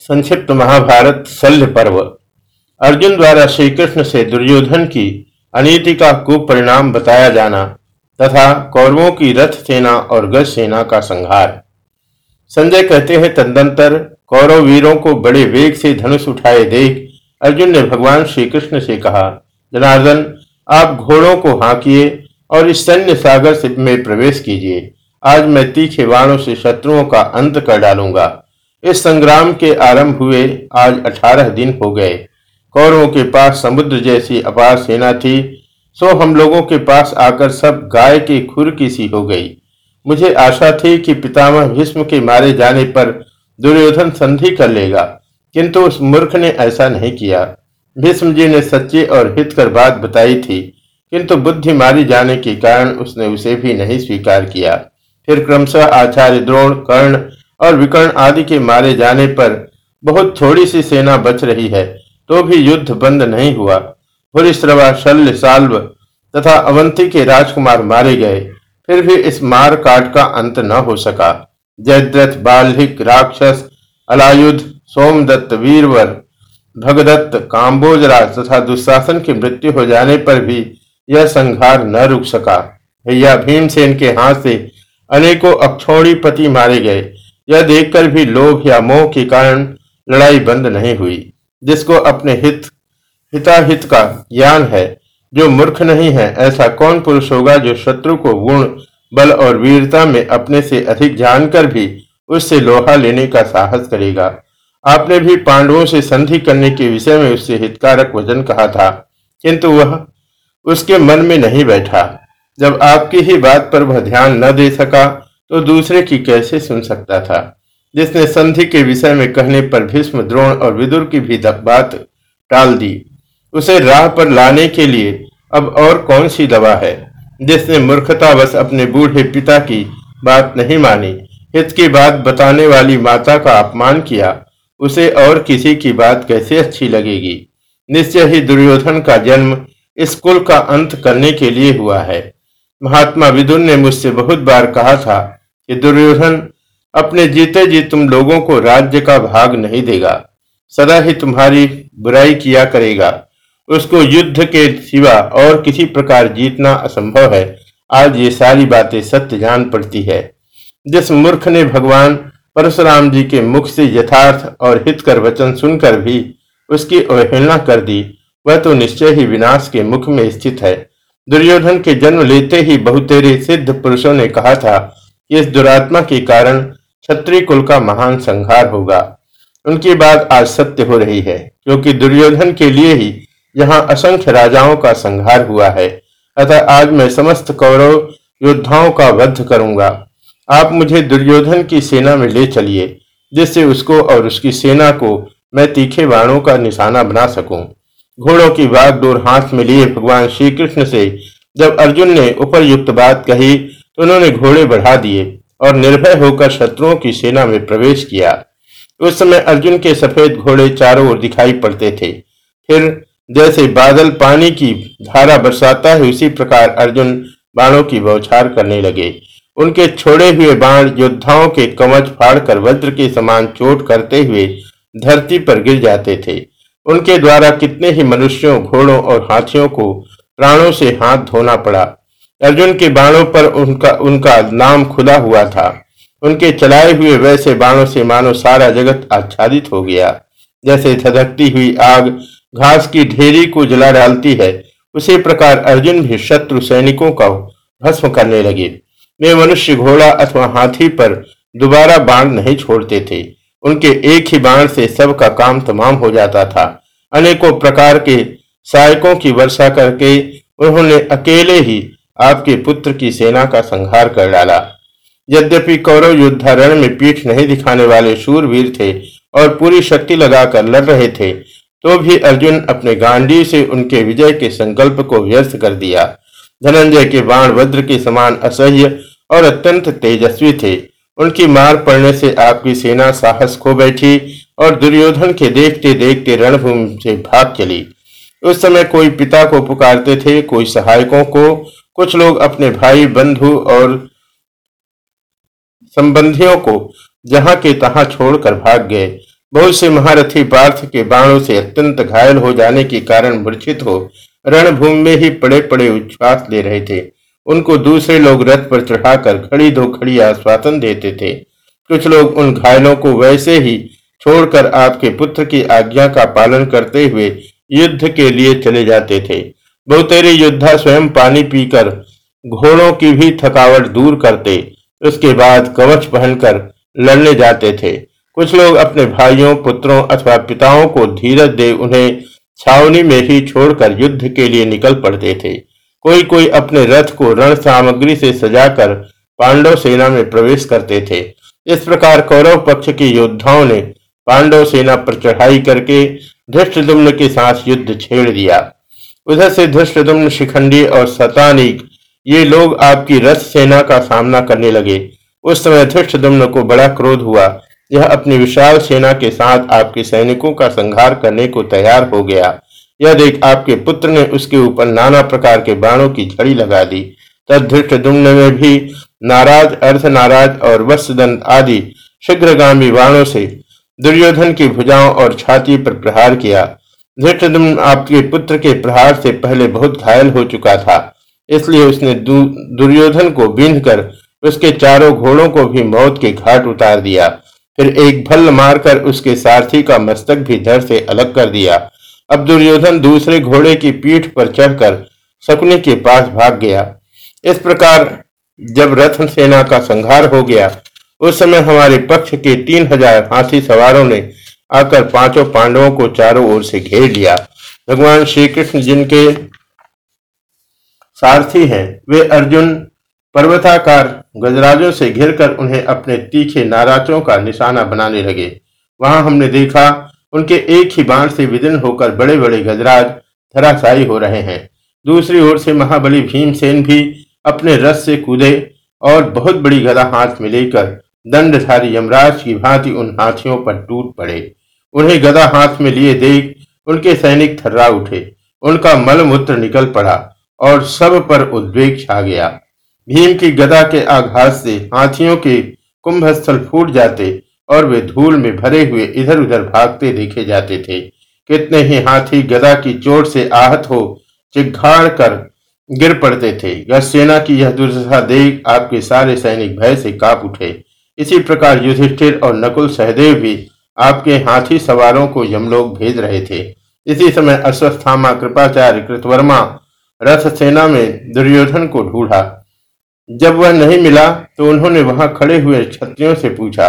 संक्षिप्त महाभारत शल्य पर्व। अर्जुन द्वारा श्री कृष्ण से दुर्योधन की अनीति का कुपरिणाम बताया जाना तथा कौरवों की रथ सेना और गज सेना का संहार। संजय कहते हैं तदंतर कौरव वीरों को बड़े वेग से धनुष उठाए देख अर्जुन ने भगवान श्री कृष्ण से कहा, जनार्दन, आप घोड़ों को हाँकिए और इस सैन्य सागर से में प्रवेश कीजिए। आज मैं तीखे बाणों से शत्रुओं का अंत कर डालूँगा। इस संग्राम के आरंभ हुए, आज अठारह दिन हो गए। कौरवों के पास समुद्र जैसी अपार सेना थी। सो हम लोगों के पास आकर सब गाय की खुर की सी हो गई। मुझे आशा थी कि पितामह भीष्म के मारे जाने पर दुर्योधन संधि कर लेगा, किंतु उस मूर्ख ने ऐसा नहीं किया। भीष्म जी ने सच्ची और हित कर बात बताई थी, किंतु बुद्धि मारी जाने के कारण उसने उसे भी नहीं स्वीकार किया। फिर क्रमशः आचार्य द्रोण, कर्ण और विकर्ण आदि के मारे जाने पर बहुत थोड़ी सी सेना बच रही है तो भी युद्ध बंद नहीं हुआ। भूरिश्रवा शल्य साल्व तथा अवंती के राजकुमार मारे गए। फिर भी इस मार काट का अंत न हो सका। जयद्रथ, बाल्हिक, राक्षस, अलायुध, सोमदत्त, वीरवर, भगदत्त, काम्बोजराज तथा दुशासन की मृत्यु हो जाने पर भी यह संहार न रुक सका। भैया भीमसेन के हाथ से अनेकों अक्षौणी पति मारे गए। यह देखकर भी लोभ या मोह के कारण लड़ाई बंद नहीं हुई। जिसको अपने हित, हिताहित का ज्ञान है, जो मूर्ख नहीं है, ऐसा कौन पुरुष होगा जो शत्रु को गुण, बल और वीरता में अपने से अधिक जानकर भी उससे लोहा लेने का साहस करेगा? आपने भी पांडवों से संधि करने के विषय में उससे हितकारक वचन कहा था, किंतु वह उसके मन में नहीं बैठा। जब आपकी ही बात पर वह ध्यान न दे सका तो दूसरे की कैसे सुन सकता था? जिसने संधि के विषय में कहने पर भीष्म, द्रोण और विदुर की भी बात टाल दी। उसे राह पर लाने के लिए अब और कौन सी दवा है? जिसने मूर्खतावश अपने बूढ़े पिता की बात नहीं मानी हित की बात बताने वाली माता का अपमान किया, उसे और किसी की बात कैसे अच्छी लगेगी? निश्चय ही दुर्योधन का जन्म इस कुल का अंत करने के लिए हुआ है। महात्मा विदुर ने मुझसे बहुत बार कहा था कि दुर्योधन अपने जीते जी तुम लोगों को राज्य का भाग नहीं देगा। सदा ही तुम्हारी बुराई किया करेगा। उसको युद्ध के सिवा और किसी प्रकार जीतना असंभव है। आज ये सारी बातें सत्य जान पड़ती है। जिस मूर्ख ने भगवान परशुराम जी के मुख से यथार्थ और हितकर वचन सुनकर भी उसकी अवहेलना कर दी, वह तो निश्चय ही विनाश के मुख में स्थित है। दुर्योधन के जन्म लेते ही बहुतेरे सिद्ध पुरुषों ने कहा था इस दुरात्मा के कारण क्षत्रिय कुल का महान संहार होगा। उनकी बात आज सत्य हो रही है, क्योंकि दुर्योधन के लिए ही यहाँ असंख्य राजाओं का संहार हुआ है। अतः आज मैं समस्त कौरव योद्धाओं का वध करूँगा। आप मुझे दुर्योधन की सेना में ले चलिए, जिससे उसको और उसकी सेना को मैं तीखे बाणों का निशाना बना सकूँ। घोड़ों की बागडोर हाथ में लिए भगवान श्री कृष्ण से जब अर्जुन ने उपरयुक्त बात कही उन्होंने घोड़े बढ़ा दिए और निर्भय होकर शत्रुओं की सेना में प्रवेश किया। उस समय अर्जुन के सफ़ेद घोड़े चारों ओर दिखाई पड़ते थे। फिर जैसे बादल पानी की धारा बरसाता है, उसी प्रकार अर्जुन बाणों की बौछार करने लगे। उनके छोड़े हुए बाण योद्धाओं के कवच फाड़कर वज्र के समान चोट करते हुए धरती पर गिर जाते थे। उनके द्वारा कितने ही मनुष्यों, घोड़ों और हाथियों को प्राणों से हाथ धोना पड़ा। अर्जुन के बाणों पर उनका उनका नाम खुला हुआ था। उनके चलाए हुए वैसे बाणों से मानो सारा जगत आच्छादित हो गया। जैसे धधकती हुई आग घास की ढेरी को जला डालती है, उसी प्रकार अर्जुन भी शत्रु सैनिकों का भस्म करने लगे। वे मनुष्य घोड़ा अथवा हाथी पर दोबारा बाण नहीं छोड़ते थे। उनके एक ही बाण से सबका काम तमाम हो जाता था। अनेकों प्रकार के सहायकों की वर्षा करके उन्होंने अकेले ही आपके पुत्र की सेना का संहार कर डाला। यद्यपि कौरव युद्धारण में पीठ नहीं दिखाने वाले शूरवीर थे और पूरी शक्ति लगाकर लड़ रहे थे तो भी अर्जुन अपने गांडी से उनके विजय के संकल्प को व्यस्त कर दिया। धनंजय के बाण वज्र के समान असह्य और अत्यंत तेजस्वी थे। उनकी मार पड़ने से आपकी सेना साहस खो बैठी और दुर्योधन के देखते देखते रणभूमि से भाग चली। उस समय कोई पिता को पुकारते थे, कोई सहायकों को कुछ लोग अपने भाई, बंधु और संबंधियों को जहाँ के तहां छोड़कर भाग गए। बहुत से महारथी पार्थ के बाणों से अत्यंत घायल हो जाने के कारण मूर्छित हो रणभूमि में ही पड़े पड़े उच्छ्वास ले रहे थे। उनको दूसरे लोग रथ पर चढ़ाकर खड़ी दो खड़ी आश्वासन देते थे। कुछ लोग उन घायलों को वैसे ही छोड़कर आपके पुत्र की आज्ञा का पालन करते हुए युद्ध के लिए चले जाते थे। बहुतेरे योद्धा स्वयं पानी पीकर घोड़ों की भी थकावट दूर करते, उसके बाद कवच पहनकर लड़ने जाते थे। कुछ लोग अपने भाइयों, पुत्रों अथवा पिताओं को धीरज दे उन्हें छावनी में ही छोड़कर युद्ध के लिए निकल पड़ते थे। कोई कोई अपने रथ को रण सामग्री से सजाकर पांडव सेना में प्रवेश करते थे। इस प्रकार कौरव पक्ष के योद्धाओं ने पांडव सेना पर चढ़ाई करके धृष्टदुम्न के साथ युद्ध छेड़ दिया। उधर से धृष्टदुम्न शिखंडी और सतानिक ये लोग आपकी रथ सेना का सामना करने लगे। उस समय धृष्टदुम्न को बड़ा क्रोध हुआ। यह अपनी विशाल सेना के साथ आपके सैनिकों का संहार करने को तैयार हो गया। यह देख आपके पुत्र ने उसके ऊपर नाना प्रकार के बाणों की झड़ी लगा दी। तब धृष्टदुम्न में भी नाराज़ अर्थ नाराज़ और वत्सदंत आदि शीघ्रगामी बाणों से दुर्योधन की भुजाओं और छाती पर प्रहार किया। धृष्टदुम्न आपके पुत्र के प्रहार से पहले बहुत घायल हो चुका था। इसलिए उसने दु, दुर्योधन को बींध कर उसके चारों घोड़ों को भी मौत के घाट उतार दिया। फिर एक भल्ल मारकर उसके सारथी का मस्तक भी धर से अलग कर दिया। अब दुर्योधन दूसरे घोड़े की पीठ पर चढ़कर शकुनी के पास भाग गया। इस प्रकार जब रथ सेना का संहार हो गया उस समय हमारे पक्ष के तीन हज़ार हाथी सवारों ने आकर पाँचों पांडवों को चारों ओर से घेर लिया। भगवान श्री कृष्ण जिनके सारथी हैं, वे अर्जुन पर्वताकार गजराजों से घिरकर उन्हें अपने तीखे नाराजों का निशाना बनाने लगे। वहाँ हमने देखा, उनके एक ही बाण से विदिन होकर बड़े बड़े गजराज धराशायी हो रहे हैं। दूसरी ओर से महाबली भीमसेन भी अपने रस से कूदे और बहुत बड़ी गदा हाथ में लेकर दंडधारी यमराज की भांति उन हाथियों पर टूट पड़े। उन्हें गदा हाथ में लिए देख उनके सैनिक थर्रा उठे। उनका मलमूत्र निकल पड़ा और सब पर उद्वेग छा गया। भीम की गदा के आघात से हाथियों के कुंभस्थल फूट जाते और वे धूल में भरे हुए इधर उधर भागते देखे जाते थे। कितने ही हाथी गदा की चोट से आहत हो, चिघाड़ कर गिर पड़ते थे। सेना की यह दुर्दशा देख आपके सारे सैनिक भय से काप उठे। इसी प्रकार युधिष्ठिर और नकुल सहदेव भी आपके हाथी सवारों को यमलोक भेज रहे थे। इसी समय अश्वस्थामा कृपाचार्य कृतवर्मा रथ सेना में दुर्योधन को ढूंढा। जब वह नहीं मिला तो उन्होंने वहाँ खड़े हुए क्षत्रियों से पूछा,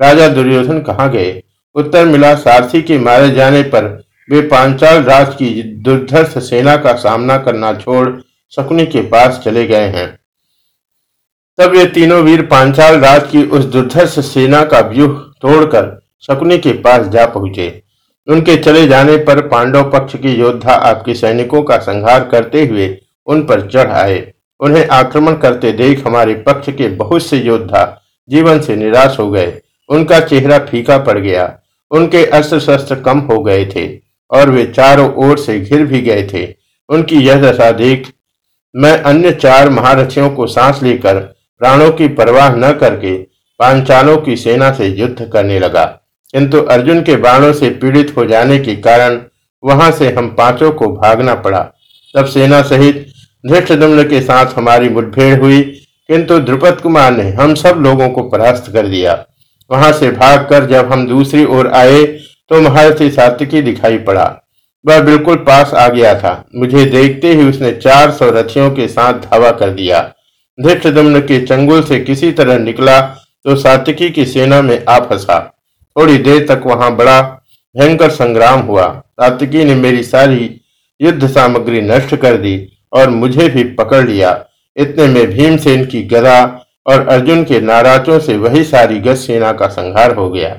राजा दुर्योधन कहाँ गए? उत्तर मिला सारथी के मारे जाने पर वे पांचाल राज की दुर्धर्ष सेना का सामना करना छोड़ शकुनी के पास चले गए हैं। तब ये तीनों वीर पांचाल राज की उस दुर्धर्ष सेना का व्यूह तोड़कर शकुनी के पास जा पहुँचे। उनके चले जाने पर पांडव पक्ष के योद्धा आपके सैनिकों का संहार करते हुए उन पर चढ़ आए। उन्हें आक्रमण करते देख हमारे पक्ष के बहुत से योद्धा जीवन से निराश हो गए। उनका चेहरा फीका पड़ गया। उनके अस्त्र शस्त्र कम हो गए थे और वे चारों ओर से घिर भी गए थे। उनकी यह दशा देख मैं अन्य चार महारथियों को सांस लेकर प्राणों की परवाह न करके पांचालों की सेना से युद्ध करने लगा। किंतु अर्जुन के बाणों से पीड़ित हो जाने के कारण वहाँ से हम पाँचों को भागना पड़ा। तब सेना सहित धृष्टदम्न के साथ हमारी मुठभेड़ हुई, किंतु द्रुपद कुमार ने हम सब लोगों को परास्त कर दिया। वहाँ से भागकर जब हम दूसरी ओर आए तो महारथी सात्विकी दिखाई पड़ा। वह बिल्कुल पास आ गया था। मुझे देखते ही उसने चार सौ रथियों के साथ धावा कर दिया। धृष्टदम्न के चंगुल से किसी तरह निकला तो सात्विकी की सेना में आ फंसा। थोड़ी देर तक वहाँ बड़ा भयंकर संग्राम हुआ। तात्की ने मेरी सारी युद्ध सामग्री नष्ट कर दी और मुझे भी पकड़ लिया। इतने में भीमसेन की गदा और अर्जुन के नाराजों से वही सारी गज सेना का संहार हो गया।